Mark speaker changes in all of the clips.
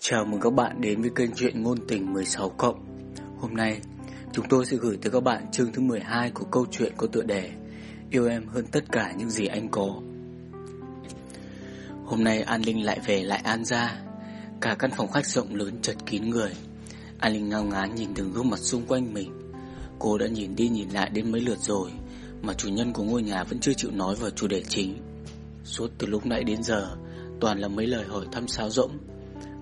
Speaker 1: Chào mừng các bạn đến với kênh truyện ngôn tình 16 cộng. Hôm nay, chúng tôi sẽ gửi tới các bạn chương thứ 12 của câu chuyện có tựa đề Yêu em hơn tất cả những gì anh có. Hôm nay An Linh lại về lại An gia. Cả căn phòng khách rộng lớn chật kín người. An Linh ngao ngán nhìn từng gương mặt xung quanh mình. Cô đã nhìn đi nhìn lại đến mấy lượt rồi, mà chủ nhân của ngôi nhà vẫn chưa chịu nói vào chủ đề chính. Suốt từ lúc nãy đến giờ, toàn là mấy lời hỏi thăm sáo rỗng.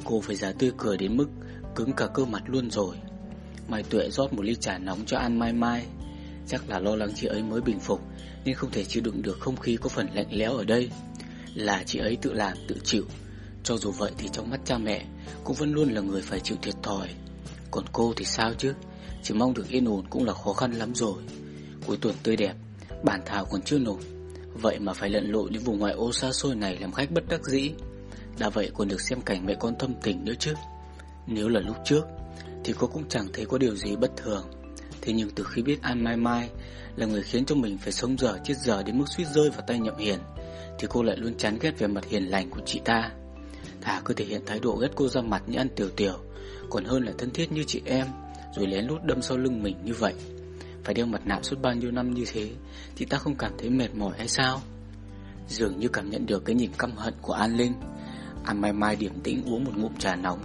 Speaker 1: Cô phải giả tươi cười đến mức cứng cả cơ mặt luôn rồi. Mai Tuệ rót một ly trà nóng cho An Mai Mai. Chắc là lo lắng chị ấy mới bình phục Nên không thể chịu đựng được không khí có phần lạnh lẽo ở đây. Là chị ấy tự làm tự chịu. Cho dù vậy thì trong mắt cha mẹ Cũng vẫn luôn là người phải chịu thiệt thòi. Còn cô thì sao chứ? Chỉ mong được yên ổn cũng là khó khăn lắm rồi. Cuối tuần tươi đẹp. Bản thảo còn chưa nộp. Vậy mà phải lận lội đến vùng ngoại ô xa xôi này làm khách bất đắc dĩ. Đã vậy còn được xem cảnh mẹ con thâm tình nữa chứ. Nếu là lúc trước, Thì cô cũng chẳng thấy có điều gì bất thường. Thế nhưng từ khi biết An Mai Mai Là người khiến cho mình phải sống dở chết dở Đến mức suýt rơi vào tay nhậm hiền, Thì cô lại luôn chán ghét về mặt hiền lành của chị ta. Thà cứ thể hiện thái độ ghét cô ra mặt như ăn tiểu tiểu, Còn hơn là thân thiết như chị em, Rồi lén lút đâm sau lưng mình như vậy. Phải đeo mặt nạ suốt bao nhiêu năm như thế Chị ta không cảm thấy mệt mỏi hay sao? Dường như cảm nhận được cái nhìn căm hận của An Linh. An Mai Mai điểm tĩnh uống một ngụm trà nóng,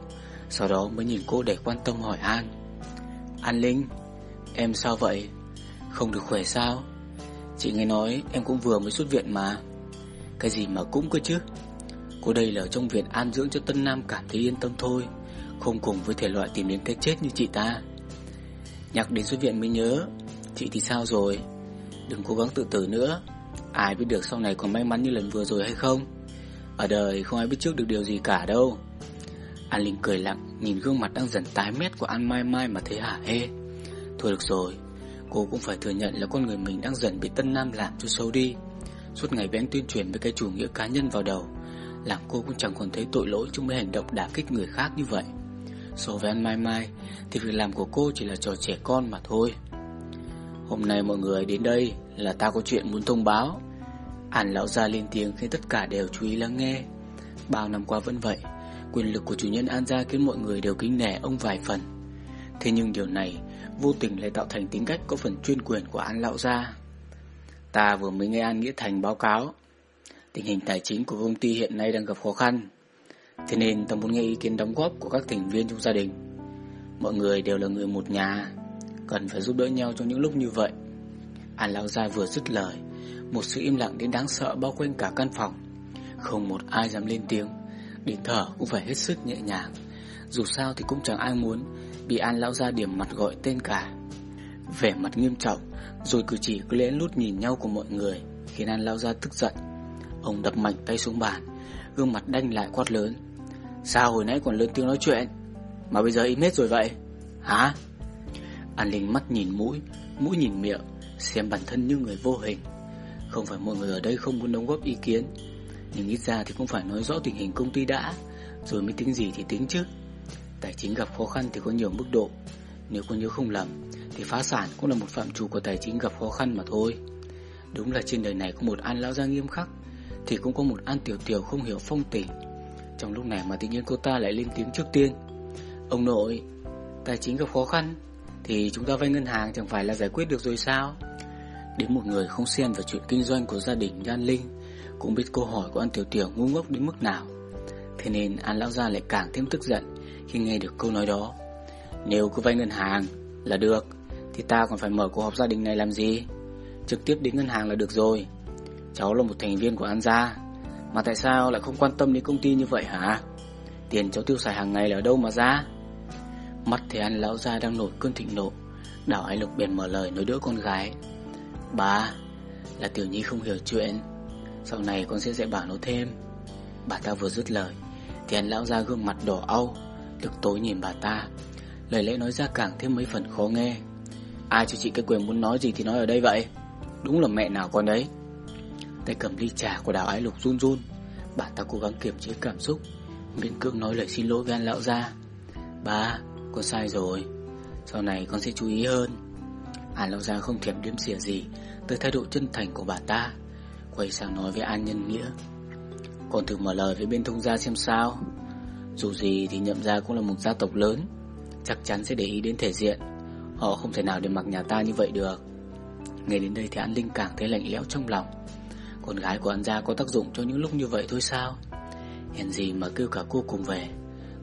Speaker 1: Sau đó mới nhìn cô để quan tâm hỏi An. An Linh, Em sao vậy? Không được khỏe sao? Chị nghe nói em cũng vừa mới xuất viện mà. Cái gì mà cũng cơ chứ? Cô đây là ở trong viện an dưỡng cho Tân Nam cảm thấy yên tâm thôi, Không cùng với thể loại tìm đến cái chết như chị ta. Nhắc đến xuất viện mới nhớ Chị thì sao rồi? Đừng cố gắng tự tử nữa. Ai biết được sau này còn may mắn như lần vừa rồi hay không? Ở đời không ai biết trước được điều gì cả đâu. An Linh cười lặng, Nhìn gương mặt đang dần tái mét của An Mai Mai mà thấy hả hê. Thôi được rồi, Cô cũng phải thừa nhận là con người mình đang dần bị Tân Nam làm cho sâu đi. Suốt ngày bén tuyên truyền với cái chủ nghĩa cá nhân vào đầu Làm cô cũng chẳng còn thấy tội lỗi trong mấy hành động đả kích người khác như vậy. So với An Mai Mai, Thì việc làm của cô chỉ là trò trẻ con mà thôi. Hôm nay mọi người đến đây là ta có chuyện muốn thông báo. Hàn lão gia lên tiếng khiến tất cả đều chú ý lắng nghe. Bao năm qua vẫn vậy, Quyền lực của chủ nhân An gia khiến mọi người đều kính nể ông vài phần. Thế nhưng điều này Vô tình lại tạo thành tính cách có phần chuyên quyền của An lão gia. Ta vừa mới nghe An Nghĩa Thành báo cáo, Tình hình tài chính của công ty hiện nay đang gặp khó khăn. Thế nên ta muốn nghe ý kiến đóng góp của các thành viên trong gia đình. Mọi người đều là người một nhà Cần phải giúp đỡ nhau trong những lúc như vậy. An lão gia vừa dứt lời, một sự im lặng đến đáng sợ bao quanh cả căn phòng. Không một ai dám lên tiếng Đến thở cũng phải hết sức nhẹ nhàng. Dù sao thì cũng chẳng ai muốn Bị An lão gia điểm mặt gọi tên cả. Vẻ mặt nghiêm trọng, Rồi cử chỉ cứ lén lút nhìn nhau của mọi người, Khiến An lão gia tức giận. Ông đập mạnh tay xuống bàn, Gương mặt đanh lại quát lớn. Sao hồi nãy còn lớn tiếng nói chuyện? Mà bây giờ im hết rồi vậy? Hả? An Linh mắt nhìn mũi Mũi nhìn miệng, Xem bản thân như người vô hình. Không phải mọi người ở đây không muốn đóng góp ý kiến, Nhưng ít ra thì cũng phải nói rõ tình hình công ty đã, Rồi mới tính gì thì tính chứ. Tài chính gặp khó khăn thì có nhiều mức độ, Nếu có nhớ không lầm Thì phá sản cũng là một phạm trù của tài chính gặp khó khăn mà thôi. Đúng là trên đời này có một an lão gia nghiêm khắc, Thì cũng có một an tiểu tiểu không hiểu phong tình. Trong lúc này mà tự nhiên cô ta lại lên tiếng trước tiên. Ông nội, Tài chính gặp khó khăn thì chúng ta vay ngân hàng chẳng phải là giải quyết được rồi sao? Đến một người không xen vào chuyện kinh doanh của gia đình An Linh, Cũng biết câu hỏi của An Tiểu Tiểu ngu ngốc đến mức nào. Thế nên An Lão Gia lại càng thêm tức giận Khi nghe được câu nói đó. Nếu cứ vay ngân hàng là được, Thì ta còn phải mở cuộc họp gia đình này làm gì? Trực tiếp đến ngân hàng là được rồi. Cháu là một thành viên của An Gia, Mà tại sao lại không quan tâm đến công ty như vậy hả? Tiền cháu tiêu xài hàng ngày là ở đâu mà ra? Mắt thấy anh Lão Gia đang nổi cơn thịnh nộ Đảo Ái Lục bèn mở lời nói đỡ con gái. Bà Là Tiểu Nhi không hiểu chuyện Sau này con sẽ dạy bảo nó thêm. Bà ta vừa dứt lời Thì anh lão ra gương mặt đỏ au Lực tối nhìn bà ta. Lời lẽ nói ra càng thêm mấy phần khó nghe. Ai cho chị cái quyền muốn nói gì thì nói ở đây vậy? Đúng là mẹ nào con đấy. Tay cầm ly trà của đào ái lục run run. Bà ta cố gắng kiềm chế cảm xúc Miễn cưỡng nói lời xin lỗi với anh lão ra Bà, con sai rồi. Sau này con sẽ chú ý hơn. An lão gia không thèm đếm xỉa gì, Tới thái độ chân thành của bà ta, Quay sang nói với An Nhân Nghĩa. Còn thử mở lời với bên thông gia xem sao. Dù gì thì nhậm gia cũng là một gia tộc lớn, Chắc chắn sẽ để ý đến thể diện. Họ không thể nào để mặc nhà ta như vậy được. Nghe đến đây thì An Linh càng thấy lạnh lẽo trong lòng. Con gái của An gia có tác dụng cho những lúc như vậy thôi sao? Hèn gì mà kêu cả cô cùng về.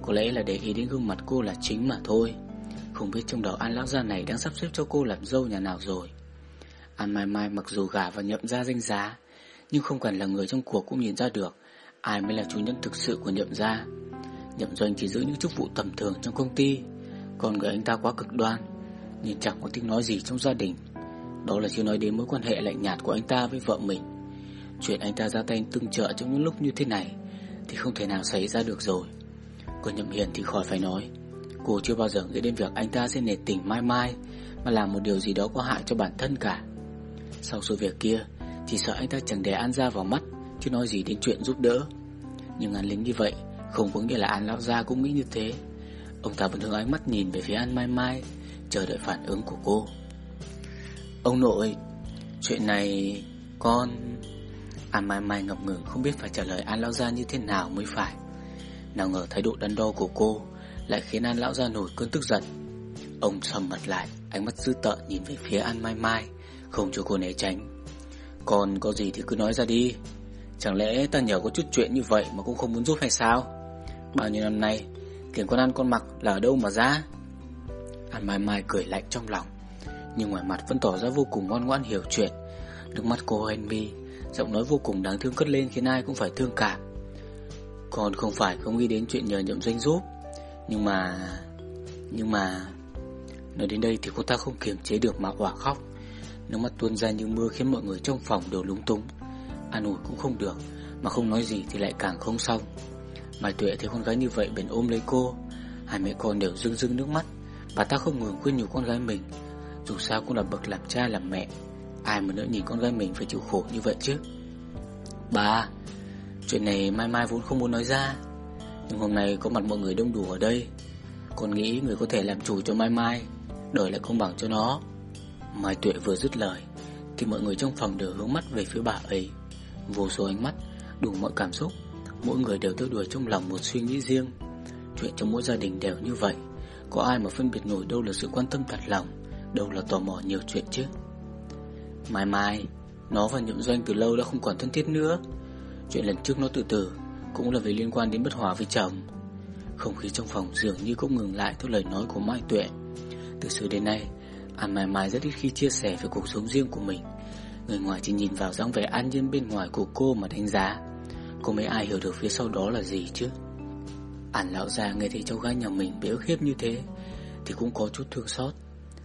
Speaker 1: Có lẽ là để ý đến gương mặt cô là chính mà thôi. Không biết trong đầu An Lão Gia này đang sắp xếp cho cô làm dâu nhà nào rồi. An Mai Mai mặc dù gả và nhậm ra danh giá, Nhưng không cần là người trong cuộc cũng nhìn ra được Ai mới là chủ nhân thực sự của nhậm gia Nhậm doanh chỉ giữ những chức vụ tầm thường trong công ty, Còn người anh ta quá cực đoan, Nhưng chẳng có tiếng nói gì trong gia đình. Đó là chưa nói đến mối quan hệ lạnh nhạt của anh ta với vợ mình. Chuyện anh ta ra tay tương trợ trong những lúc như thế này Thì không thể nào xảy ra được rồi. Còn nhậm hiền thì khỏi phải nói. Cô chưa bao giờ nghĩ đến việc anh ta sẽ nể tình mai mai, Mà làm một điều gì đó có hại cho bản thân cả. Sau sự việc kia Chỉ sợ anh ta chẳng để An ra vào mắt, Chứ nói gì đến chuyện giúp đỡ. Nhưng An Lính như vậy, Không có nghĩa là An Lão Gia cũng nghĩ như thế. Ông ta vẫn hướng ánh mắt nhìn về phía An Mai Mai, Chờ đợi phản ứng của cô. Ông nội, Chuyện này Con An Mai Mai ngập ngừng, không biết phải trả lời An Lão Gia như thế nào mới phải. Nào ngờ thái độ đắn đo của cô Lại khiến An Lão ra nổi cơn tức giận. Ông sầm mặt lại, Ánh mắt dữ tợn nhìn về phía An Mai Mai, Không cho cô né tránh. Còn có gì thì cứ nói ra đi. Chẳng lẽ ta nhờ có chút chuyện như vậy Mà cũng không muốn giúp hay sao? Bao nhiêu năm nay Tiền con ăn con mặc là ở đâu mà ra? An Mai Mai cười lạnh trong lòng, Nhưng ngoài mặt vẫn tỏ ra vô cùng ngoan ngoãn hiểu chuyện. Nước mắt cô hoen mi, Giọng nói vô cùng đáng thương cất lên khiến ai cũng phải thương cảm. Còn không phải không nghĩ đến chuyện nhờ nhậm doanh giúp. Nhưng mà... Nhưng mà... Nói đến đây thì cô ta không kiềm chế được mà quả khóc. Nước mắt tuôn ra như mưa khiến mọi người trong phòng đều lúng túng. An ủi cũng không được, Mà không nói gì thì lại càng không xong. Mai Tuệ thấy con gái như vậy bèn ôm lấy cô. Hai mẹ con đều rưng rưng nước mắt. Bà ta không ngừng khuyên nhủ con gái mình. Dù sao cũng là bậc làm cha làm mẹ, Ai mà nỡ nhìn con gái mình phải chịu khổ như vậy chứ? Bà Chuyện này mai mai vốn không muốn nói ra. Nhưng hôm nay có mặt mọi người đông đủ ở đây. Còn nghĩ người có thể làm chủ cho mai mai, Đổi lại công bằng cho nó. Mai Tuệ vừa dứt lời, Thì mọi người trong phòng đều hướng mắt về phía bà ấy. Vô số ánh mắt, Đủ mọi cảm xúc, Mỗi người đều tiêu đuổi trong lòng một suy nghĩ riêng. Chuyện trong mỗi gia đình đều như vậy, Có ai mà phân biệt nổi đâu là sự quan tâm thật lòng, Đâu là tò mò nhiều chuyện chứ? Mai mai, Nó và nhậm doanh từ lâu đã không còn thân thiết nữa. Chuyện lần trước nó tự tử Cũng là vì liên quan đến bất hòa với chồng. Không khí trong phòng dường như cũng ngừng lại Theo lời nói của Mai Tuệ. Từ xưa đến nay, An Mai Mai rất ít khi chia sẻ về cuộc sống riêng của mình. Người ngoài chỉ nhìn vào dáng vẻ an nhiên bên ngoài của cô mà đánh giá. Cô mấy ai hiểu được phía sau đó là gì chứ? An lão già nghe thấy cháu gái nhà mình bị ức hiếp như thế Thì cũng có chút thương xót.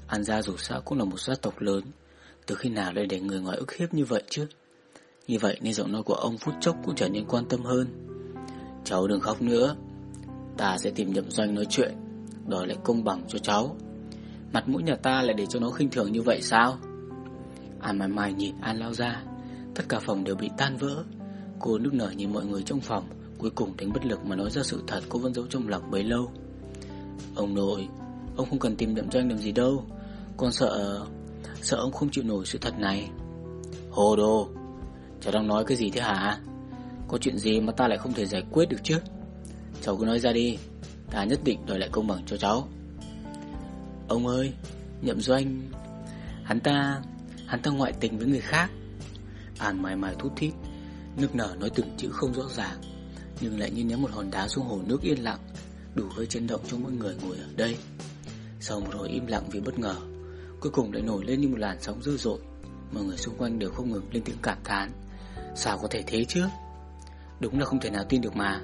Speaker 1: An gia dù sao cũng là một gia tộc lớn. Từ khi nào lại để người ngoài ức hiếp như vậy chứ? Như vậy nên giọng nói của ông phút chốc cũng trở nên quan tâm hơn. Cháu đừng khóc nữa. Ta sẽ tìm nhậm doanh nói chuyện, Đòi lại công bằng cho cháu. Mặt mũi nhà ta lại để cho nó khinh thường như vậy sao? An Mai Mai nhìn An lao ra. Tất cả phòng đều bị tan vỡ. Cô nức nở nhìn mọi người trong phòng, Cuối cùng đánh bất lực mà nói ra sự thật cô vẫn giấu trong lòng bấy lâu. Ông nội, Ông không cần tìm nhậm doanh làm gì đâu. Con sợ Sợ ông không chịu nổi sự thật này. Hồ đồ Cháu đang nói cái gì thế hả? Có chuyện gì mà ta lại không thể giải quyết được chứ? Cháu cứ nói ra đi. Ta nhất định đòi lại công bằng cho cháu. Ông ơi, Nhậm doanh. Hắn ta Hắn ta ngoại tình với người khác. An mài mài thút thít Nước nở nói từng chữ không rõ ràng, Nhưng lại như ném một hòn đá xuống hồ nước yên lặng, Đủ gây chấn động cho mỗi người ngồi ở đây. Sau một hồi im lặng vì bất ngờ, Cuối cùng lại nổi lên như một làn sóng dữ dội. Mọi người xung quanh đều không ngừng lên tiếng cảm thán. Sao có thể thế chứ? Đúng là không thể nào tin được mà.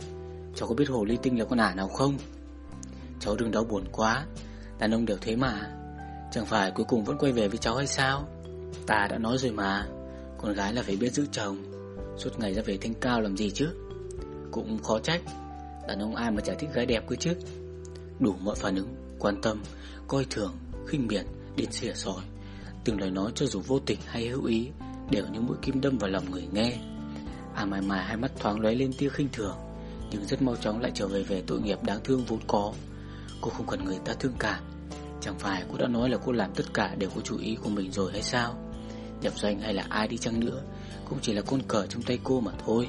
Speaker 1: Cháu có biết hồ ly tinh là con ả nào không? Cháu đừng đau buồn quá Đàn ông đều thế mà. Chẳng phải cuối cùng vẫn quay về với cháu hay sao? Ta đã nói rồi mà Con gái là phải biết giữ chồng Suốt ngày ra về thanh cao làm gì chứ? Cũng khó trách Đàn ông ai mà chả thích gái đẹp cơ chứ. Đủ mọi phản ứng, quan tâm Coi thường, khinh miệt, đến xỉa sói Từng lời nói cho dù vô tình hay hữu ý Đều như mũi kim đâm vào lòng người nghe À mài mài hai mắt thoáng lóe lên tia khinh thường Nhưng rất mau chóng lại trở về về tội nghiệp đáng thương vốn có Cô không cần người ta thương cảm Chẳng phải cô đã nói là cô làm tất cả đều có chủ ý của mình rồi hay sao Nhập doanh hay là ai đi chăng nữa cũng chỉ là con cờ trong tay cô mà thôi.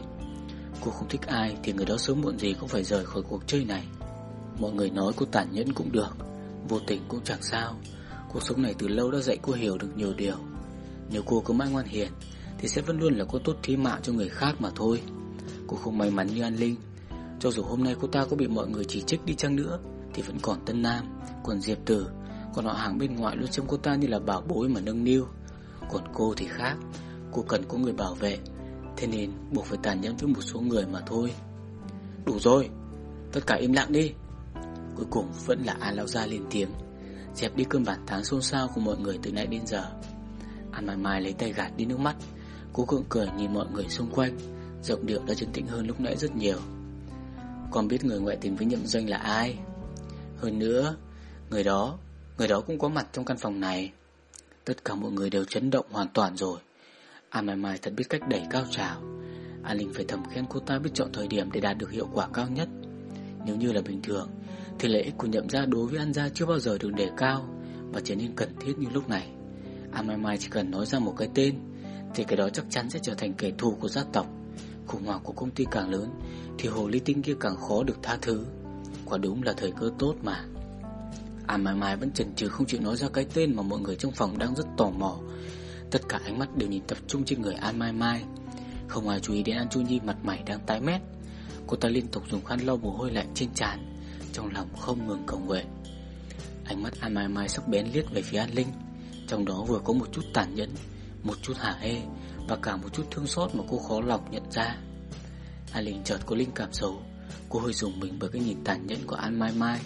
Speaker 1: Cô không thích ai thì người đó sớm muộn gì cũng phải rời khỏi cuộc chơi này. Mọi người nói cô tàn nhẫn cũng được, vô tình cũng chẳng sao. Cuộc sống này từ lâu đã dạy cô hiểu được nhiều điều. Nếu cô cứ mãi ngoan hiền thì sẽ vẫn luôn là cô tốt thí mạng cho người khác mà thôi. Cô không may mắn như An Linh. Cho dù hôm nay cô ta có bị mọi người chỉ trích đi chăng nữa thì vẫn còn Tân Nam, còn Diệp Tử, còn họ hàng bên ngoài luôn trông cô ta như là bảo bối mà nâng niu. Còn cô thì khác, cô cần có người bảo vệ, thế nên buộc phải tàn nhẫn với một số người mà thôi. Đủ rồi, tất cả im lặng đi. Cuối cùng vẫn là An Lão Gia lên tiếng, dẹp đi cơn bản tán xôn xao của mọi người từ nãy đến giờ. An Mai Mai lấy tay gạt đi nước mắt, cô gượng cười nhìn mọi người xung quanh, giọng điệu đã trấn tĩnh hơn lúc nãy rất nhiều. Con biết người ngoại tình với nhậm doanh là ai? Hơn nữa, người đó, người đó cũng có mặt trong căn phòng này. Tất cả mọi người đều chấn động hoàn toàn rồi. An Mai Mai thật biết cách đẩy cao trào. An Linh phải thầm khen cô ta biết chọn thời điểm để đạt được hiệu quả cao nhất. Nếu như là bình thường, thì lợi ích của nhậm gia đối với An gia chưa bao giờ được đề cao và trở nên cần thiết như lúc này. An Mai Mai chỉ cần nói ra một cái tên, thì cái đó chắc chắn sẽ trở thành kẻ thù của gia tộc. Khủng hoảng của công ty càng lớn, thì hồ ly tinh kia càng khó được tha thứ. Quả đúng là thời cơ tốt mà. An Mai Mai vẫn chần chừ không chịu nói ra cái tên mà mọi người trong phòng đang rất tò mò. Tất cả ánh mắt đều nhìn tập trung trên người An Mai Mai. Không ai chú ý đến An Chu Nhi mặt mày đang tái mét. Cô ta liên tục dùng khăn lau mồ hôi lạnh trên trán, trong lòng không ngừng cầu nguyện. Ánh mắt An Mai Mai sắc bén liếc về phía An Linh, trong đó vừa có một chút tàn nhẫn, một chút hả hê và cả một chút thương xót mà cô khó lòng nhận ra. An Linh chợt có linh cảm xấu, cô hơi dùng mình bởi cái nhìn tàn nhẫn của An Mai Mai.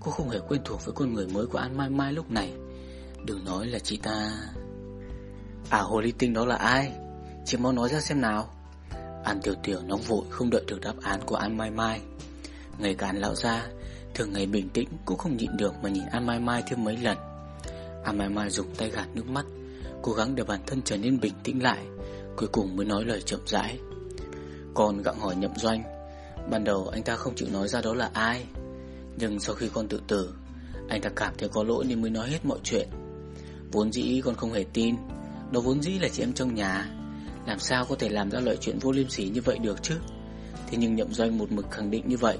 Speaker 1: Cô không hề quen thuộc với con người mới của An Mai Mai lúc này. Đừng nói là chị ta... À hồ ly tinh đó là ai? Chị mau nói ra xem nào. An Tiểu Tiểu nóng vội không đợi được đáp án của An Mai Mai. Ngày cả An lão gia thường ngày bình tĩnh cũng không nhịn được mà nhìn An Mai Mai thêm mấy lần. À, An Mai Mai dùng tay gạt nước mắt, cố gắng để bản thân trở nên bình tĩnh lại, cuối cùng mới nói lời chậm rãi. Con gặng hỏi nhậm doanh, ban đầu anh ta không chịu nói ra đó là ai, nhưng sau khi con tự tử, anh ta cảm thấy có lỗi nên mới nói hết mọi chuyện. Vốn dĩ con không hề tin, đó vốn dĩ là chị em trong nhà, làm sao có thể làm ra loại chuyện vô liêm sỉ như vậy được chứ? Thế nhưng nhậm doanh một mực khẳng định như vậy,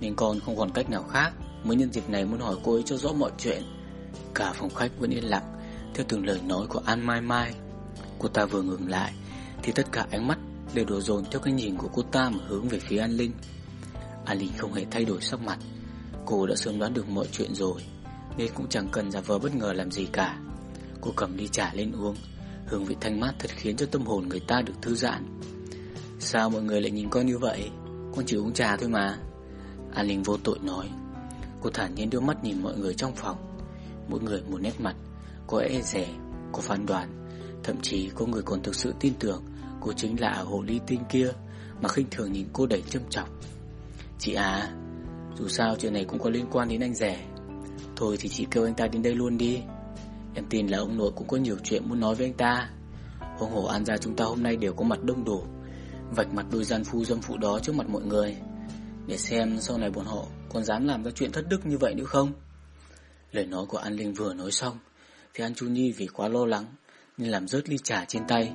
Speaker 1: nên con không còn cách nào khác, mới nhân dịp này muốn hỏi cô ấy cho rõ mọi chuyện. Cả phòng khách vẫn yên lặng theo từng lời nói của An Mai Mai. Cô ta vừa ngừng lại thì tất cả ánh mắt đều đổ dồn theo cái nhìn của cô ta mà hướng về phía An Linh. An Linh không hề thay đổi sắc mặt, cô đã sớm đoán được mọi chuyện rồi, nên cũng chẳng cần giả vờ bất ngờ làm gì cả. Cô cầm ly trà lên uống, hương vị thanh mát thật khiến cho tâm hồn người ta được thư giãn. Sao mọi người lại nhìn con như vậy? Con chỉ uống trà thôi mà. An Linh vô tội nói. Cô thản nhiên đưa mắt nhìn mọi người trong phòng mỗi người một nét mặt, có e rẻ, có phán đoán, thậm chí có người còn thực sự tin tưởng cô chính là hồ ly tinh kia mà khinh thường nhìn cô đầy châm trọng. Chị à, dù sao chuyện này cũng có liên quan đến anh rẻ. Thôi thì chị kêu anh ta đến đây luôn đi. Em tin là ông nội cũng có nhiều chuyện muốn nói với anh ta. Huống hồ an gia chúng ta hôm nay đều có mặt đông đủ, vạch mặt đôi gian phu dâm phụ đó trước mặt mọi người. Để xem sau này bọn họ còn dám làm ra chuyện thất đức như vậy nữa không? Lời nói của An Linh vừa nói xong Thì An Chu Nhi vì quá lo lắng Nên làm rớt ly trà trên tay.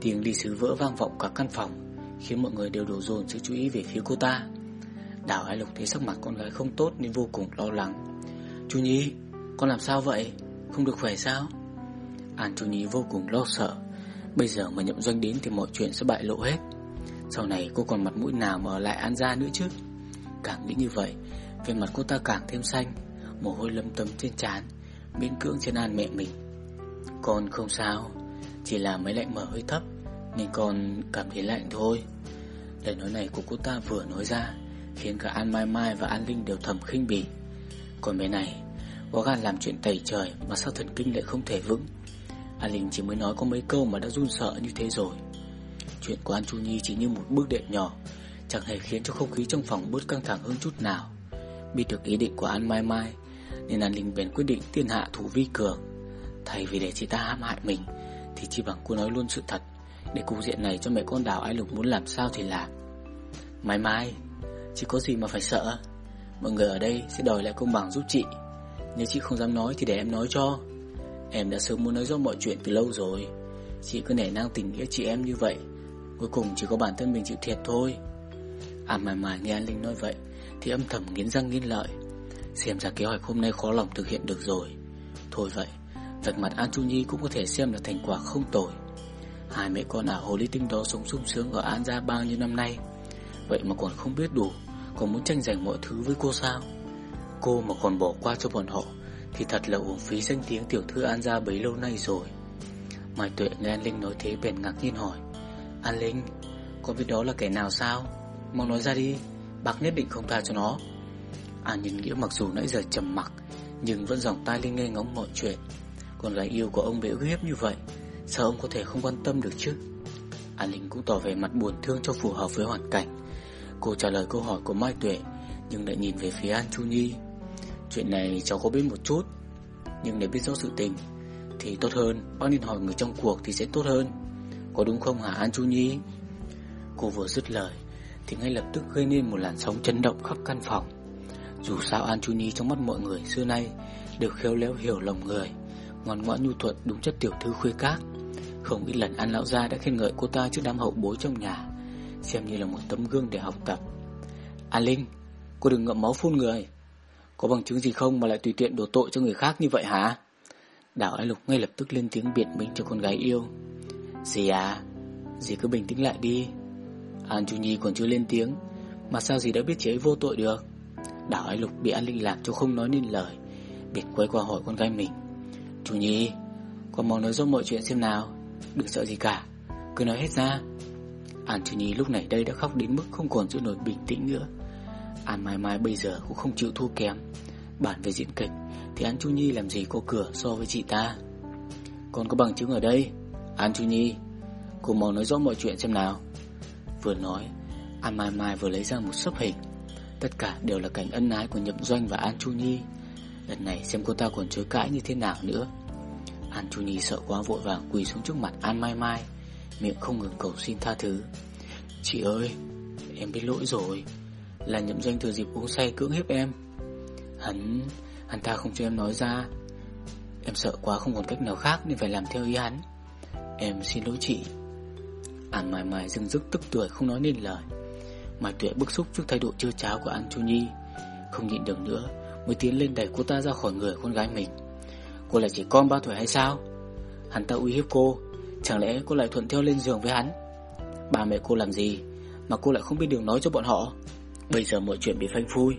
Speaker 1: Tiếng ly sứ vỡ vang vọng cả căn phòng Khiến mọi người đều đổ dồn sự chú ý về phía cô ta. Đào Ái Lục thấy sắc mặt con gái không tốt Nên vô cùng lo lắng. Chu Nhi, con làm sao vậy? Không được khỏe sao? An Chu Nhi vô cùng lo sợ. Bây giờ mà nhậm doanh đến thì mọi chuyện sẽ bại lộ hết. Sau này cô còn mặt mũi nào mà ở lại An gia nữa chứ? Càng nghĩ như vậy Về mặt cô ta càng thêm xanh mồ hôi lâm tấm trên trán, Biên cưỡng trên an mẹ mình. Con không sao, chỉ là mấy lạnh mở hơi thấp, nên con cảm thấy lạnh thôi. Lời nói này của cô ta vừa nói ra, khiến cả An Mai Mai và An Linh đều thầm khinh bỉ. Còn bé này, có gan làm chuyện tẩy trời mà sao thần kinh lại không thể vững. An Linh chỉ mới nói có mấy câu mà đã run sợ như thế rồi. Chuyện của An Chu Nhi chỉ như một bước đệm nhỏ, chẳng hề khiến cho không khí trong phòng bớt căng thẳng hơn chút nào. Biết được ý định của An Mai Mai, nên An Linh bèn quyết định tiên hạ thủ vi cường. Thay vì để chị ta hãm hại mình, Thì chỉ bằng cô nói luôn sự thật. Để cục diện này cho mẹ con đào ai lục muốn làm sao thì làm Mai mai Chị có gì mà phải sợ? Mọi người ở đây sẽ đòi lại công bằng giúp chị. Nếu chị không dám nói thì để em nói cho. Em đã sớm muốn nói rõ mọi chuyện từ lâu rồi. Chị cứ nể nang tình nghĩa chị em như vậy, Cuối cùng chỉ có bản thân mình chịu thiệt thôi. À mà mà nghe An Linh nói vậy, Thì âm thầm nghiến răng nghiến lợi. Xem ra kế hoạch hôm nay khó lòng thực hiện được rồi. Thôi vậy Vạch mặt An Chu Nhi cũng có thể xem là thành quả không tồi. Hai mẹ con ả hồ ly tinh đó sống sung sướng ở An gia bao nhiêu năm nay? Vậy mà còn không biết đủ, Còn muốn tranh giành mọi thứ với cô sao? Cô mà còn bỏ qua cho bọn họ, Thì thật là uổng phí danh tiếng tiểu thư An gia bấy lâu nay rồi. Mai Tuệ nghe An Linh nói thế bèn ngạc nhiên hỏi, An Linh, Con biết đó là kẻ nào sao? Mau nói ra đi, Bác nhất định không tha cho nó. À, An Nhân Nghĩa mặc dù nãy giờ trầm mặc, Nhưng vẫn dòng tai lên nghe ngóng mọi chuyện. Con gái yêu của ông bị ức hiếp như vậy, Sao ông có thể không quan tâm được chứ? An Linh cũng tỏ vẻ mặt buồn thương cho phù hợp với hoàn cảnh. Cô trả lời câu hỏi của Mai Tuệ, Nhưng lại nhìn về phía An Chu Nhi. Chuyện này cháu có biết một chút, Nhưng để biết rõ sự tình, Thì tốt hơn, Bác nên hỏi người trong cuộc thì sẽ tốt hơn. Có đúng không hả, An Chu Nhi? Cô vừa dứt lời, Thì ngay lập tức gây nên một làn sóng chấn động khắp căn phòng. Dù sao An Chu Nhi trong mắt mọi người xưa nay Đều khéo léo hiểu lòng người, Ngoan ngoãn nhu thuận đúng chất tiểu thư khuê các. Không ít lần An Lão Gia đã khen ngợi cô ta trước đám hậu bối trong nhà, Xem như là một tấm gương để học tập. An Linh, Cô đừng ngậm máu phun người. Có bằng chứng gì không mà lại tùy tiện đổ tội cho người khác như vậy hả? Đào Ái Lục ngay lập tức lên tiếng biện minh cho con gái yêu. Dì à Dì cứ bình tĩnh lại đi. An Chu Nhi còn chưa lên tiếng, Mà sao dì đã biết chị ấy vô tội được? Đào Ái Lục bị An Linh làm cho không nói nên lời, Biệt quay qua hỏi con gái mình. Chu Nhi Con mau nói rõ mọi chuyện xem nào? Đừng sợ gì cả, Cứ nói hết ra. An Chu Nhi lúc này đây đã khóc đến mức không còn giữ nổi bình tĩnh nữa. An Mai Mai bây giờ cũng không chịu thua kém. Bản về diễn kịch, Thì An Chu Nhi làm gì có cửa so với chị ta? Còn có bằng chứng ở đây. An Chu Nhi, Cô mau nói rõ mọi chuyện xem nào. Vừa nói, An Mai Mai vừa lấy ra một sấp hình. Tất cả đều là cảnh ân ái của Nhậm Doanh và An Chu Nhi. Lần này xem cô ta còn chối cãi như thế nào nữa. An Chu Nhi sợ quá vội vàng quỳ xuống trước mặt An Mai Mai, Miệng không ngừng cầu xin tha thứ. Chị ơi, Em biết lỗi rồi. Là nhậm doanh thừa dịp uống say cưỡng hiếp em. Hắn Hắn ta không cho em nói ra. Em sợ quá không còn cách nào khác Nên phải làm theo ý hắn. Em xin lỗi chị. An Mai Mai dưng dứt tức tuổi không nói nên lời. Mai Tuệ bức xúc trước thái độ chưa cháo của An Chu Nhi. Không nhịn được nữa, Mới tiến lên đẩy cô ta ra khỏi người con gái mình. Cô là chỉ con ba tuổi hay sao? Hắn ta uy hiếp cô, Chẳng lẽ cô lại thuận theo lên giường với hắn? Ba mẹ cô làm gì Mà cô lại không biết đường nói cho bọn họ? Bây giờ mọi chuyện bị phanh phui,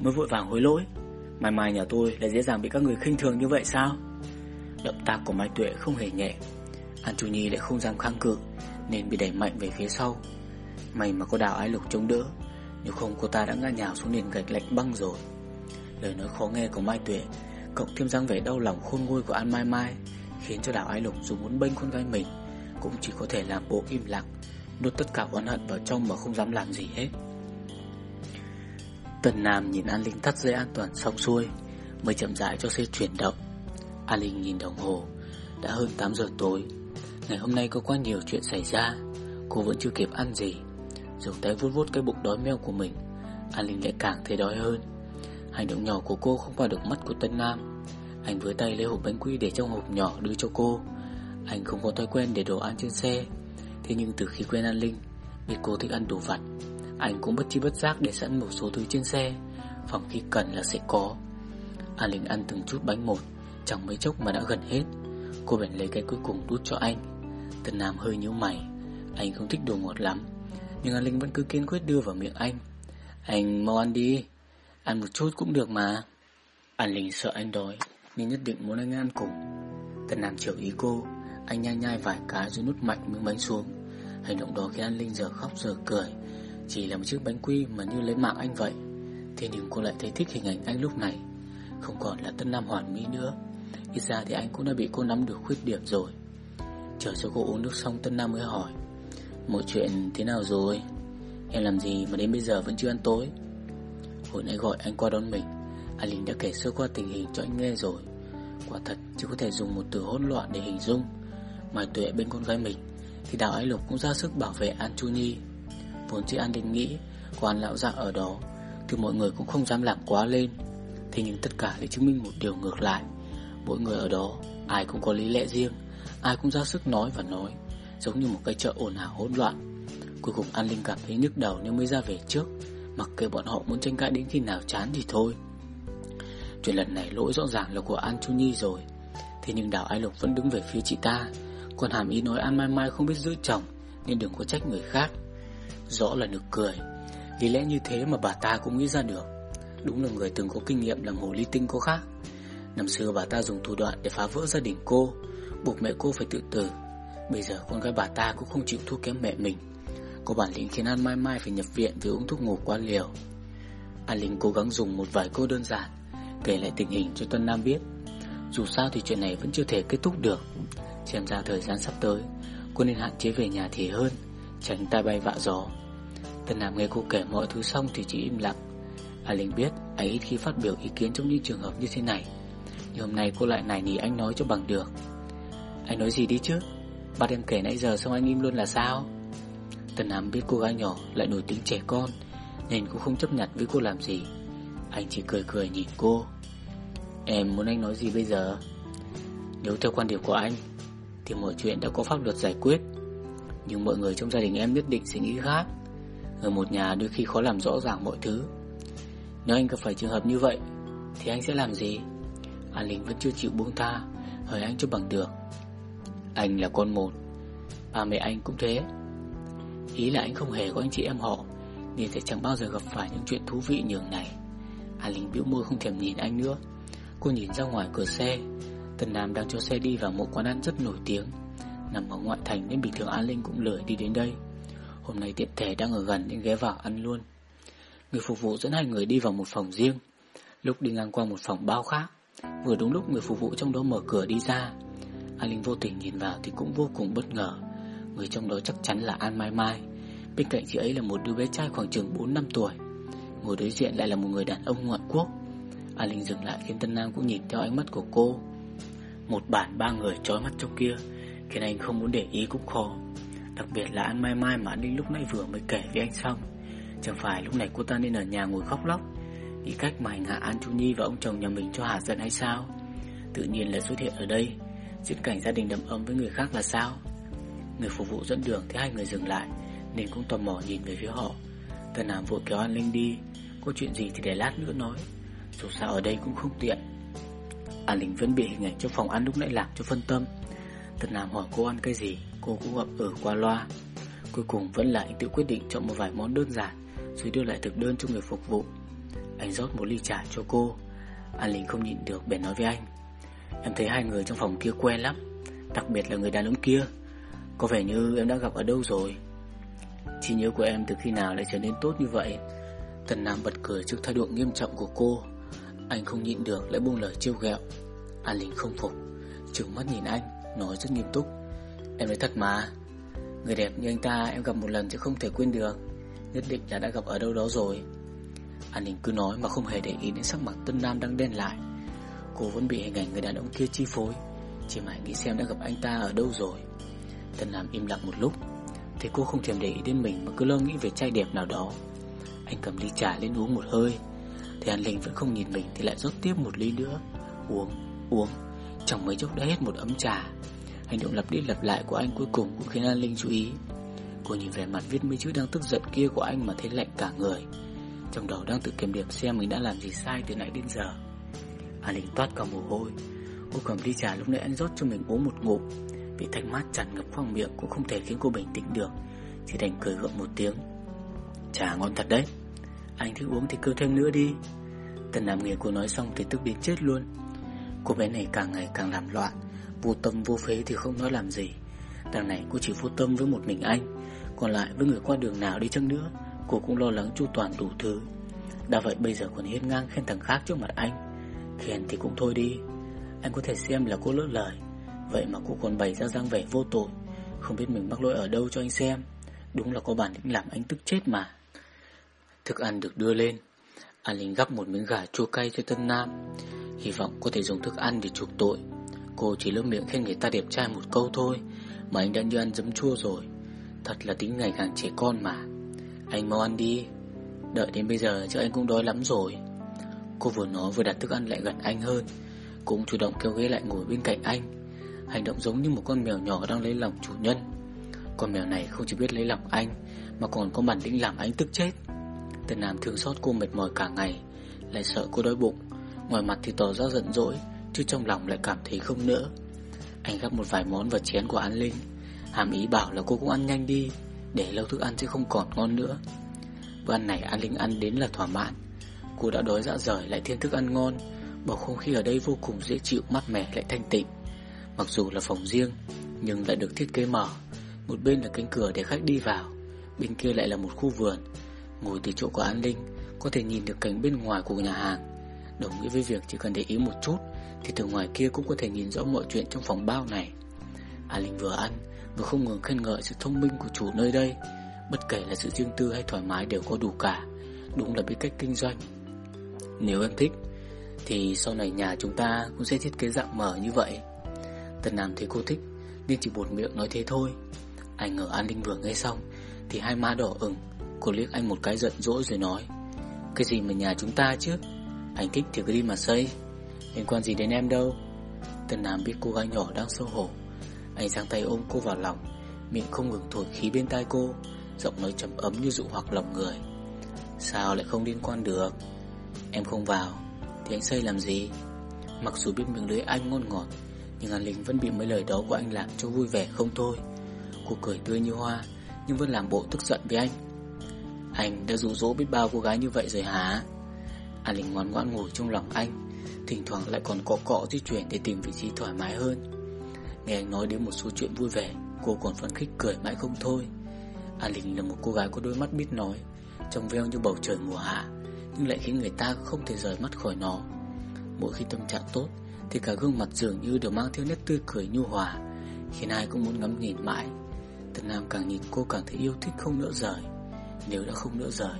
Speaker 1: Mới vội vàng hối lỗi. Mai mai nhà tôi lại dễ dàng bị các người khinh thường như vậy sao? Động tác của Mai Tuệ không hề nhẹ. An Chu Nhi lại không dám kháng cự, Nên bị đẩy mạnh về phía sau. May mà có đào ái lục chống đỡ. Nếu không, cô ta đã ngã nhào xuống nền gạch lạnh băng rồi. Lời nói khó nghe của Mai Tuệ, Cộng thêm dáng vẻ đau lòng khôn nguôi của An Mai Mai, Khiến cho đào ái lục dù muốn bênh con gái mình, Cũng chỉ có thể làm bộ im lặng, Nuốt tất cả oán hận vào trong mà không dám làm gì hết. Tần Nam nhìn An Linh thắt dây an toàn xong xuôi, Mới chậm rãi cho xe chuyển động. An Linh nhìn đồng hồ, Đã hơn 8 giờ tối. Ngày hôm nay có quá nhiều chuyện xảy ra, Cô vẫn chưa kịp ăn gì. Dùng tay vuốt vuốt cái bụng đói meo của mình. An Linh lại càng thấy đói hơn. Hành động nhỏ của cô không qua được mắt của Tân Nam. Anh với tay lấy hộp bánh quy để trong hộp nhỏ đưa cho cô. Anh không có thói quen để đồ ăn trên xe. Thế nhưng từ khi quen An Linh, Biết cô thích ăn đồ vặt, Anh cũng bất chi bất giác để sẵn một số thứ trên xe. Phòng khi cần là sẽ có. An Linh ăn từng chút bánh một, Chẳng mấy chốc mà đã gần hết. Cô bèn lấy cái cuối cùng đút cho anh. Tân Nam hơi nhíu mày. Anh không thích đồ ngọt lắm. Nhưng An Linh vẫn cứ kiên quyết đưa vào miệng anh. Anh mau ăn đi. Ăn một chút cũng được mà. An Linh sợ anh đói, Nên nhất định muốn anh ăn cùng. Tần Nam chiều ý cô, Anh nhai nhai vài cái rồi nút mạnh miếng bánh xuống. Hành động đó khiến An Linh giờ khóc giờ cười. Chỉ là một chiếc bánh quy mà như lấy mạng anh vậy. Thế nhưng cô lại thấy thích hình ảnh anh lúc này. Không còn là Tân Nam hoàn mỹ nữa. Ít ra thì anh cũng đã bị cô nắm được khuyết điểm rồi. Chờ cho cô uống nước xong, Tân Nam mới hỏi. Mọi chuyện thế nào rồi? Em làm gì mà đến bây giờ vẫn chưa ăn tối? Hồi nãy gọi anh qua đón mình An Linh đã kể sơ qua tình hình cho anh nghe rồi. Quả thật, chỉ có thể dùng một từ hỗn loạn để hình dung. Mai Tuệ bên con gái mình, Thì Đào Ái Lục cũng ra sức bảo vệ An Chu Nhi. Vốn chỉ An Linh nghĩ Có An Lão Dạ ở đó, Thì mọi người cũng không dám làm quá lên. Thế nhưng tất cả lại chứng minh một điều ngược lại. Mỗi người ở đó, Ai cũng có lý lẽ riêng, Ai cũng ra sức nói và nói. Giống như một cái chợ ồn ào hỗn loạn. Cuối cùng An Linh cảm thấy nhức đầu nên mới ra về trước, Mặc kệ bọn họ muốn tranh cãi đến khi nào chán thì thôi. Chuyện lần này lỗi rõ ràng là của An Chu Nhi rồi. Thế nhưng Đào Ai Lục vẫn đứng về phía chị ta. Còn hàm ý nói An Mai Mai không biết giữ chồng, Nên đừng có trách người khác. Rõ là nực cười. Vì lẽ như thế mà bà ta cũng nghĩ ra được. Đúng là người từng có kinh nghiệm làm hồ ly tinh có khác. Năm xưa bà ta dùng thủ đoạn để phá vỡ gia đình cô. Buộc mẹ cô phải tự tử. Bây giờ con gái bà ta cũng không chịu thua kém mẹ mình. Có bản lĩnh khiến An Mai Mai phải nhập viện vì uống thuốc ngủ quá liều. An Linh cố gắng dùng một vài câu đơn giản, Kể lại tình hình cho Tân Nam biết. Dù sao thì chuyện này vẫn chưa thể kết thúc được. Xem ra thời gian sắp tới, Cô nên hạn chế về nhà thì hơn, Tránh tai bay vạ gió. Tân Nam nghe cô kể mọi thứ xong thì chỉ im lặng. An Linh biết anh ít khi phát biểu ý kiến trong những trường hợp như thế này. Nhưng hôm nay cô lại nài nỉ anh nói cho bằng được. Anh nói gì đi chứ? Bắt em kể nãy giờ xong anh im luôn là sao? Tần Nam biết cô gái nhỏ lại nổi tiếng trẻ con, Nên cũng không chấp nhận với cô làm gì. Anh chỉ cười cười nhìn cô. Em muốn anh nói gì bây giờ? Nếu theo quan điểm của anh, Thì mọi chuyện đã có pháp luật giải quyết. Nhưng mọi người trong gia đình em nhất định sẽ nghĩ khác. Ở một nhà đôi khi khó làm rõ ràng mọi thứ. Nếu anh gặp phải trường hợp như vậy, Thì anh sẽ làm gì? An Linh vẫn chưa chịu buông tha Hỏi anh cho bằng được. Anh là con một. Ba mẹ anh cũng thế. Ý là anh không hề có anh chị em họ, Nên sẽ chẳng bao giờ gặp phải những chuyện thú vị nhường này. Hà Linh bĩu môi không thèm nhìn anh nữa. Cô nhìn ra ngoài cửa xe. Tần Nam đang cho xe đi vào một quán ăn rất nổi tiếng. Nằm ở ngoại thành nên bình thường An Linh cũng lười đi đến đây. Hôm nay tiện thể đang ở gần nên ghé vào ăn luôn. Người phục vụ dẫn hai người đi vào một phòng riêng. Lúc đi ngang qua một phòng bao khác. Vừa đúng lúc người phục vụ trong đó mở cửa đi ra. An Linh vô tình nhìn vào thì cũng vô cùng bất ngờ. Người trong đó chắc chắn là An Mai Mai. Bên cạnh chị ấy là một đứa bé trai khoảng chừng 4 năm tuổi. Ngồi đối diện lại là một người đàn ông ngoại quốc. An Linh dừng lại khiến Tân Nam cũng nhìn theo ánh mắt của cô. Một bản ba người trói mắt trong kia, Khiến anh không muốn để ý cũng khó. Đặc biệt là An Mai Mai mà An Linh lúc nãy vừa mới kể với anh xong. Chẳng phải lúc này cô ta nên ở nhà ngồi khóc lóc, Nghĩ cách mà hành hạ An Chu Nhi và ông chồng nhà mình cho hạ giận hay sao? Tự nhiên là xuất hiện ở đây. Diễn cảnh gia đình đầm ấm với người khác là sao? Người phục vụ dẫn đường thấy hai người dừng lại, Nên cũng tò mò nhìn về phía họ. Tần Hàm vội kéo An Linh đi. Có chuyện gì thì để lát nữa nói. Dù sao ở đây cũng không tiện. An Linh vẫn bị hình ảnh trong phòng ăn lúc nãy làm cho phân tâm. Tần Hàm hỏi cô ăn cái gì? Cô cũng gặp ở qua loa. Cuối cùng vẫn là anh tự quyết định chọn một vài món đơn giản, Rồi đưa lại thực đơn cho người phục vụ. Anh rót một ly trà cho cô. An Linh không nhịn được bèn nói với anh. Em thấy hai người trong phòng kia quen lắm, Đặc biệt là người đàn ông kia. Có vẻ như em đã gặp ở đâu rồi. Trí nhớ của em từ khi nào lại trở nên tốt như vậy? Tần Nam bật cười trước thái độ nghiêm trọng của cô. Anh không nhịn được lại buông lời trêu ghẹo. An Linh không phục, Trừng mắt nhìn anh, Nói rất nghiêm túc. Em nói thật mà. Người đẹp như anh ta em gặp một lần chứ không thể quên được. Nhất định là đã gặp ở đâu đó rồi. An Linh cứ nói mà không hề để ý đến sắc mặt Tân Nam đang đen lại. Cô vẫn bị hình ảnh người đàn ông kia chi phối. Chỉ mãi nghĩ xem đã gặp anh ta ở đâu rồi. Tân làm im lặng một lúc. Thế cô không thèm để ý đến mình Mà cứ lo nghĩ về trai đẹp nào đó. Anh cầm ly trà lên uống một hơi. Thì An Linh vẫn không nhìn mình Thì lại rót tiếp một ly nữa. Uống, uống. Trong mấy chốc đã hết một ấm trà. Hành động lặp đi lặp lại của anh cuối cùng Cũng khiến An Linh chú ý. Cô nhìn về mặt viết mấy chữ đang tức giận kia của anh Mà thấy lạnh cả người. Trong đầu đang tự kiểm điểm xem mình đã làm gì sai từ nãy đến giờ. Hà Linh toát cả mồ hôi. Cô cầm ly trà lúc nãy anh rót cho mình uống một ngụm Vị thanh mát tràn ngập khoang miệng Cũng không thể khiến cô bình tĩnh được. Chỉ đành cười gượng một tiếng. Trà ngon thật đấy. Anh thích uống thì cứ thêm nữa đi. Tần Nam nghe cô nói xong thì tức đến chết luôn. Cô bé này càng ngày càng làm loạn. Vô tâm vô phế thì không nói làm gì. Đằng này cô chỉ vô tâm với một mình anh. Còn lại với người qua đường nào đi chăng nữa, Cô cũng lo lắng chu toàn đủ thứ. Đã vậy bây giờ còn hiên ngang khen thằng khác trước mặt anh. Khen thì cũng thôi đi. Anh có thể xem là cô lỡ lời. Vậy mà cô còn bày ra dáng vẻ vô tội. Không biết mình mắc lỗi ở đâu cho anh xem. Đúng là có bản lĩnh làm anh tức chết mà. Thức ăn được đưa lên. An Linh gắp một miếng gà chua cay cho Tân Nam. Hy vọng có thể dùng thức ăn để chuộc tội. Cô chỉ lớp miệng khen người ta đẹp trai một câu thôi, Mà anh đã như ăn dấm chua rồi. Thật là tính ngày càng trẻ con mà. Anh mau ăn đi. Đợi đến bây giờ chứ anh cũng đói lắm rồi. Cô vừa nói vừa đặt thức ăn lại gần anh hơn, Cũng chủ động kêu ghế lại ngồi bên cạnh anh. Hành động giống như một con mèo nhỏ đang lấy lòng chủ nhân. Con mèo này không chỉ biết lấy lòng anh, Mà còn có bản lĩnh làm anh tức chết. Tần Nam thương xót cô mệt mỏi cả ngày, Lại sợ cô đói bụng. Ngoài mặt thì tỏ ra giận dỗi, Chứ trong lòng lại cảm thấy không nỡ. Anh gắp một vài món vào chén của An Linh. Hàm ý bảo là cô cũng ăn nhanh đi, Để lâu thức ăn sẽ không còn ngon nữa. Bữa ăn này An Linh ăn đến là thỏa mãn. Cô đã đói dạ dày lại thêm thức ăn ngon, Bầu không khí ở đây vô cùng dễ chịu, mát mẻ lại thanh tịnh. Mặc dù là phòng riêng, Nhưng lại được thiết kế mở. Một bên là cánh cửa để khách đi vào, Bên kia lại là một khu vườn. Ngồi từ chỗ của An Linh, Có thể nhìn được cảnh bên ngoài của nhà hàng. Đồng nghĩa với việc chỉ cần để ý một chút, Thì từ ngoài kia cũng có thể nhìn rõ mọi chuyện trong phòng bao này. An Linh vừa ăn, Vừa không ngừng khen ngợi sự thông minh của chủ nơi đây. Bất kể là sự riêng tư hay thoải mái đều có đủ cả. Đúng là biết cách kinh doanh. Nếu em thích, Thì sau này nhà chúng ta cũng sẽ thiết kế dạng mở như vậy. Tần Nam thấy cô thích, Nên chỉ buồn miệng nói thế thôi. Anh ở An Linh vừa nghe xong, Thì hai má đỏ ửng, Cô liếc anh một cái giận dỗi rồi nói, Cái gì mà nhà chúng ta chứ? Anh thích thì cứ đi mà xây. Liên quan gì đến em đâu? Tần Nam biết cô gái nhỏ đang xấu hổ. Anh giang tay ôm cô vào lòng, Miệng không ngừng thổi khí bên tai cô, Giọng nói trầm ấm như dụ hoặc lòng người. Sao lại không liên quan được? Em không vào, Thì anh xây làm gì? Mặc dù biết miệng lưới anh ngon ngọt, Nhưng Hàn Linh vẫn bị mấy lời đó của anh làm cho vui vẻ không thôi. Cô cười tươi như hoa, Nhưng vẫn làm bộ tức giận với anh. Anh đã dụ dỗ biết bao cô gái như vậy rồi hả? Hàn Linh ngoan ngoãn ngồi trong lòng anh, Thỉnh thoảng lại còn cọ cọ di chuyển Để tìm vị trí thoải mái hơn. Nghe anh nói đến một số chuyện vui vẻ, Cô còn phấn khích cười mãi không thôi. An Linh là một cô gái có đôi mắt biết nói Trông veo như bầu trời mùa hạ. Nhưng lại khiến người ta không thể rời mắt khỏi nó. Mỗi khi tâm trạng tốt, Thì cả gương mặt dường như đều mang theo nét tươi cười nhu hòa, Khiến ai cũng muốn ngắm nhìn mãi. Tần Nam càng nhìn cô càng thấy yêu thích không nỡ rời. Nếu đã không nỡ rời,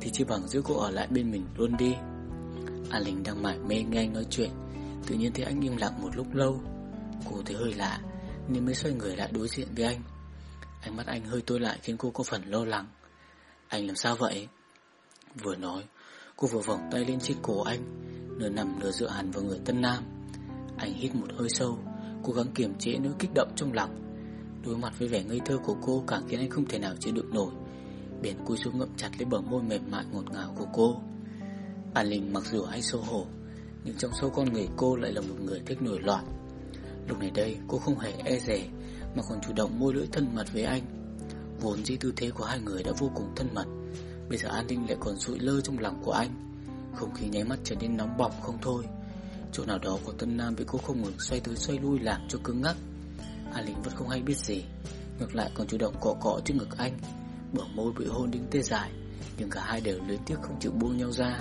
Speaker 1: Thì chỉ bằng giữ cô ở lại bên mình luôn đi. An Linh đang mải mê nghe anh nói chuyện, Tự nhiên thấy anh im lặng một lúc lâu. Cô thấy hơi lạ, Nên mới xoay người lại đối diện với anh. Ánh mắt anh hơi tối lại khiến cô có phần lo lắng. Anh làm sao vậy? Vừa nói Cô vừa vòng tay lên trên cổ anh, Nửa nằm nửa dựa hẳn vào người Tân Nam. Anh hít một hơi sâu, Cố gắng kiềm chế nỗi kích động trong lòng. Đối mặt với vẻ ngây thơ của cô Càng khiến anh không thể nào chịu đựng nổi. Biển cúi xuống ngậm chặt lấy bờ môi mềm mại ngọt ngào của cô. An Linh mặc dù hay xấu hổ, Nhưng trong sâu con người cô lại là một người thích nổi loạn. Lúc này đây, cô không hề e rè Mà còn chủ động môi lưỡi thân mật với anh. Vốn dĩ tư thế của hai người đã vô cùng thân mật Bây giờ An Ninh lại còn sụi lơ trong lòng của anh. Không khí nháy mắt trở nên nóng bỏng không thôi. Chỗ nào đó của Tân Nam bị cô không ngừng xoay tới xoay lui làm cho cứng ngắc. An Linh vẫn không hay biết gì. Ngược lại còn chủ động cọ cọ trước ngực anh. Bở môi bị hôn đến tê dại, Nhưng cả hai đều luyến tiếc không chịu buông nhau ra.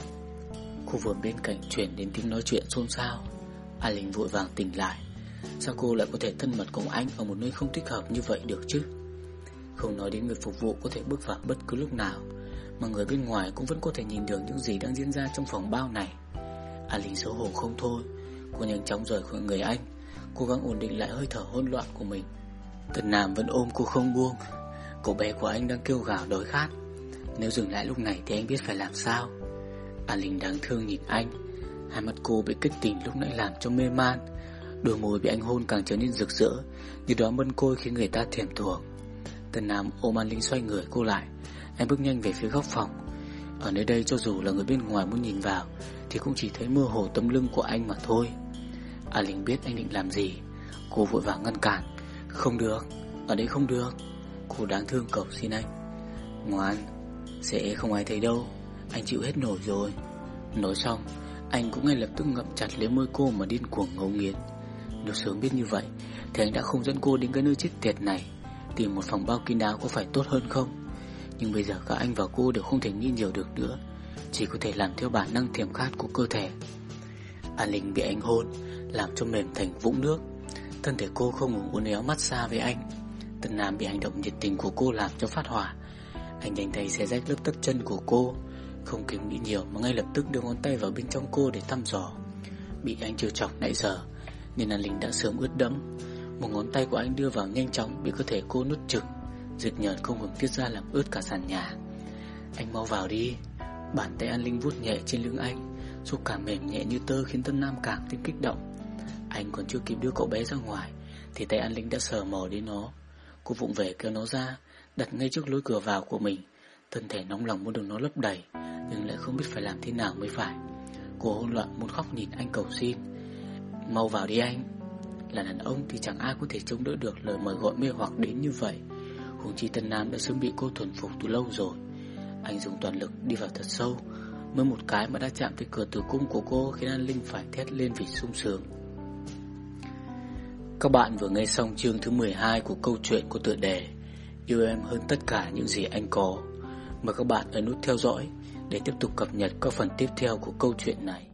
Speaker 1: Khu vườn bên cạnh chuyển đến tiếng nói chuyện xôn xao. An Linh vội vàng tỉnh lại. Sao cô lại có thể thân mật cùng anh Ở một nơi không thích hợp như vậy được chứ? Không nói đến người phục vụ có thể bước vào bất cứ lúc nào. Mà người bên ngoài cũng vẫn có thể nhìn được Những gì đang diễn ra trong phòng bao này. An Linh xấu hổ không thôi, Cô nhanh chóng rời khỏi người anh, Cố gắng ổn định lại hơi thở hỗn loạn của mình. Tần Nam vẫn ôm cô không buông, Cậu bé của anh đang kêu gào đói khát. Nếu dừng lại lúc này thì anh biết phải làm sao. An Linh đáng thương nhìn anh, Hai mắt cô bị kích tình lúc nãy làm cho mê man, Đôi môi bị anh hôn càng trở nên rực rỡ, Như đó mân côi khiến người ta thèm thuồng. Tần Nam ôm An Linh xoay người cô lại anh bước nhanh về phía góc phòng. Ở nơi đây cho dù là người bên ngoài muốn nhìn vào Thì cũng chỉ thấy mơ hồ tấm lưng của anh mà thôi. A Linh biết anh định làm gì. Cô vội vàng ngăn cản. Không được, ở đây không được. Cô đáng thương cầu xin anh. Ngoan, sẽ không ai thấy đâu. Anh chịu hết nổi rồi. Nói xong Anh cũng ngay lập tức ngậm chặt lấy môi cô mà điên cuồng ngấu nghiến. Nếu sớm biết như vậy Thì anh đã không dẫn cô đến cái nơi chết tiệt này. Tìm một phòng bao kín đáo có phải tốt hơn không? Nhưng bây giờ cả anh và cô đều không thể nghĩ nhiều được nữa. Chỉ có thể làm theo bản năng thèm khát của cơ thể. An Linh bị anh hôn, Làm cho mềm thành vũng nước. Thân thể cô không ngừng uốn éo mắt xa với anh. Tần Nam bị hành động nhiệt tình của cô làm cho phát hỏa. Anh nhanh tay xé rách lớp tất chân của cô. Không kịp nghĩ nhiều mà ngay lập tức đưa ngón tay vào bên trong cô để thăm dò. Bị anh trêu chọc nãy giờ, nên An Linh đã sớm ướt đẫm. Một ngón tay của anh đưa vào nhanh chóng Bị cơ thể cô nút chừng Dịch nhợt không ngừng tiết ra làm ướt cả sàn nhà. Anh mau vào đi. Bàn tay An Linh vuốt nhẹ trên lưng anh Xúc cảm mềm nhẹ như tơ khiến Tân Nam càng thêm kích động. Anh còn chưa kịp đưa cậu bé ra ngoài, Thì tay An Linh đã sờ mò đến nó. Cô vụng về kéo nó ra, Đặt ngay trước lối cửa vào của mình. Thân thể nóng lòng muốn được nó lấp đầy, Nhưng lại không biết phải làm thế nào mới phải. Cô hôn loạn muốn khóc nhìn anh cầu xin. Mau vào đi anh. Là đàn ông thì chẳng ai có thể chống đỡ được Lời mời gọi mê hoặc đến như vậy. Hùng chi Tân Nam đã sớm bị cô thuần phục từ lâu rồi. Anh dùng toàn lực đi vào thật sâu, Mới một cái mà đã chạm tới cửa tử cung của cô Khiến An Linh phải thét lên vì sung sướng. Các bạn vừa nghe xong chương thứ 12 của câu chuyện của tựa đề Yêu em hơn tất cả những gì anh có. Mời các bạn ấn nút theo dõi Để tiếp tục cập nhật các phần tiếp theo của câu chuyện này.